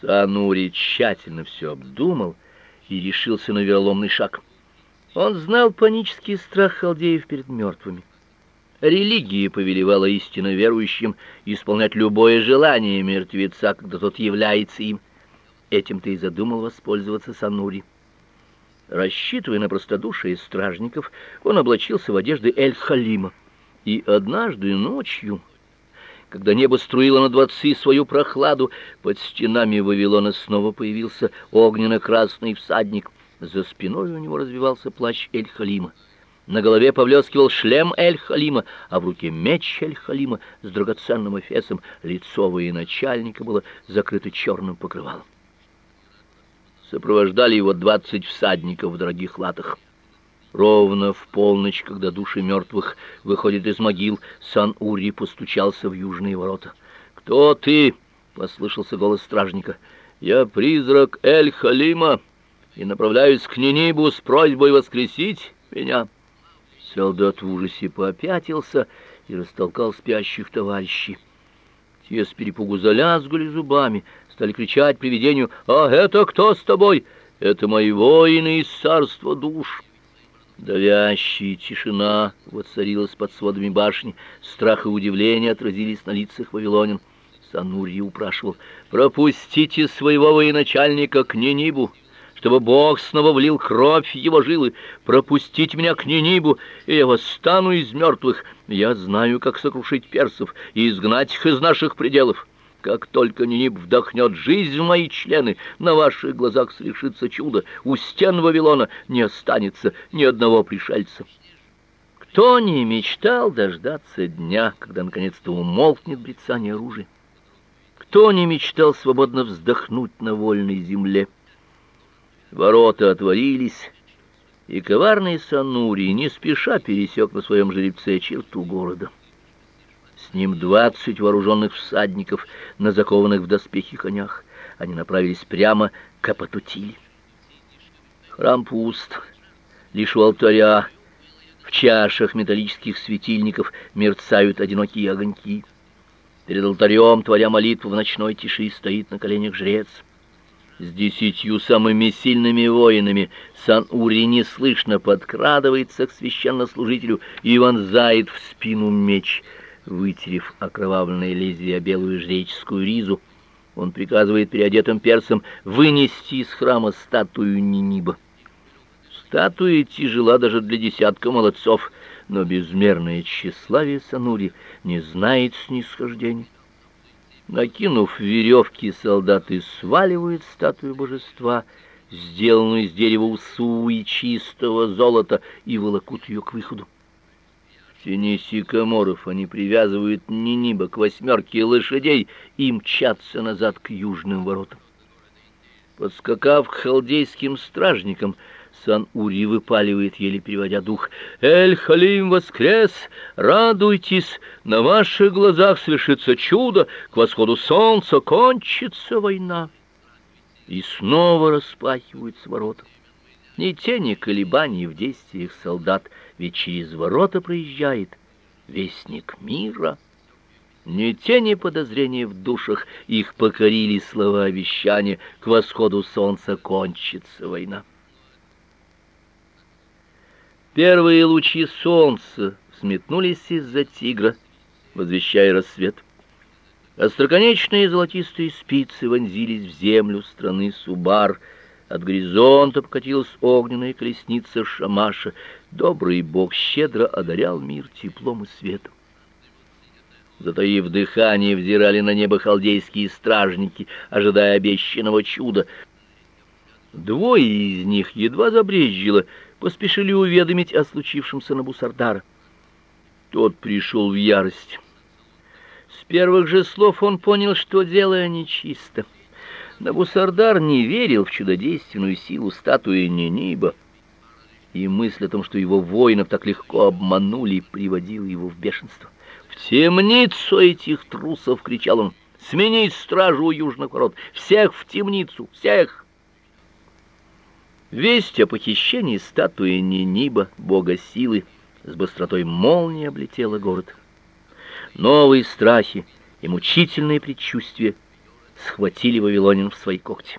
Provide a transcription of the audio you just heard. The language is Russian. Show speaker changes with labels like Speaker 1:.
Speaker 1: Санури тщательно все обдумал и решился на вероломный шаг. Он знал панический страх халдеев перед мертвыми. Религия повелевала истинно верующим исполнять любое желание мертвеца, когда тот является им. Этим-то и задумал воспользоваться Санури. Рассчитывая на простодушие стражников, он облачился в одежды Эль-Халима. И однажды ночью, когда небо струило над дворцы свою прохладу, под стенами Вавилона снова появился огненно-красный всадник. За спиной у него развивался плащ Эль-Халима. На голове повлескивал шлем Эль-Халима, а в руке меч Эль-Халима с драгоценным эфесом. Лицо военачальника было закрыто черным покрывалом. Сопровождали его двадцать всадников в дорогих латах. Ровно в полночь, когда души мертвых выходят из могил, Сан-Ури постучался в южные ворота. «Кто ты?» — послышался голос стражника. «Я призрак Эль-Халима и направляюсь к Нинибу с просьбой воскресить меня». Солдат в ужасе попятился и растолкал спящих товарищей. Те с перепугу залязгали зубами, стали кричать привидению «А это кто с тобой?» «Это мои воины из царства душ». Давящая тишина воцарилась под сводами башни, страх и удивление отразились на лицах вавилонян. Санурий упрашивал «Пропустите своего военачальника к Нинибу» чтобы Бог снова влил кровь в его жилы. Пропустите меня к Нинибу, и я восстану из мертвых. Я знаю, как сокрушить персов и изгнать их из наших пределов. Как только Ниниб вдохнет жизнь в мои члены, на ваших глазах свершится чудо. У стен Вавилона не останется ни одного пришельца. Кто не мечтал дождаться дня, когда наконец-то умолкнет брецание оружия? Кто не мечтал свободно вздохнуть на вольной земле? Ворота отворились, и коварный Санури не спеша пересек на своем жеребце черту города. С ним двадцать вооруженных всадников на закованных в доспехи конях. Они направились прямо к Апатутиле. Храм пуст, лишь у алтаря в чашах металлических светильников мерцают одинокие огоньки. Перед алтарем, творя молитву в ночной тиши, стоит на коленях жрец с десятью самыми сильными воинами Сан-Ури неслышно подкрадывается к священнослужителю и вонзает в спину меч, вытерев окровавленное лезвие белую жреческую ризу. Он приказывает переодетым персам вынести из храма статую Ниниба. Статуя тяжела даже для десятка молодцов, но безмерное тщеславие Санури не знает снисхождения. Накинув веревки, солдаты сваливают статую божества, сделанную из дерева усу и чистого золота, и волокут ее к выходу. Тени сикаморов они привязывают Ниниба к восьмерке лошадей и мчатся назад к южным воротам. Подскакав к халдейским стражникам, Сан-Ури выпаливает, еле переводя дух. «Эль-Халим воскрес! Радуйтесь! На ваших глазах свершится чудо! К восходу солнца кончится война!» И снова распахиваются ворота. Ни тени колебаний в действиях солдат, ведь через ворота проезжает вестник мира. Ни тени подозрения в душах, их покорили слова обещания, к восходу солнца кончится война. Первые лучи солнца взметнулись из-за тигра, возвещая рассвет. Остроконечные золотистые спицы вонзились в землю страны Субар. От горизонта покатилась огненная колесница Шамаша. Добрый бог щедро одарял мир теплом и светом. Затаив дыхание, взирали на небо халдейские стражники, ожидая обещанного чуда. Двое из них едва забрезжило — поспешили уведомить о случившемся на Бусардара. Тот пришел в ярость. С первых же слов он понял, что дело нечисто. Набусардар не верил в чудодейственную силу статуи Нениба, и мысль о том, что его воинов так легко обманули, приводила его в бешенство. «В темницу этих трусов!» — кричал он. «Сменить стражу у южных ворот! Всех в темницу! Всех!» Весть о похищении статуи Ниниба, бога силы, с быстротой молнии облетела город. Новые страхи и мучительные предчувствия схватили вавилонин в свои когти.